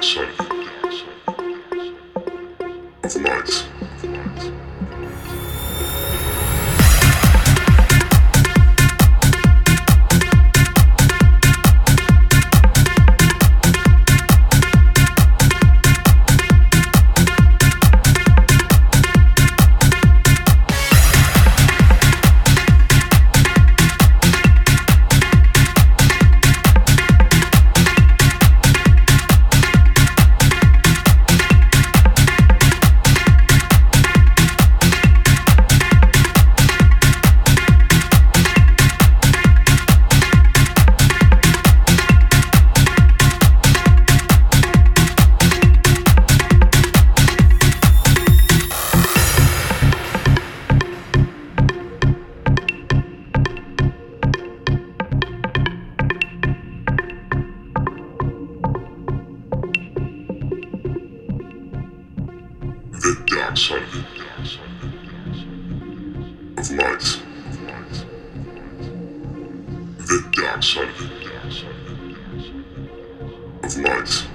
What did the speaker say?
dark side of light. The dark side of light. The dark side of light.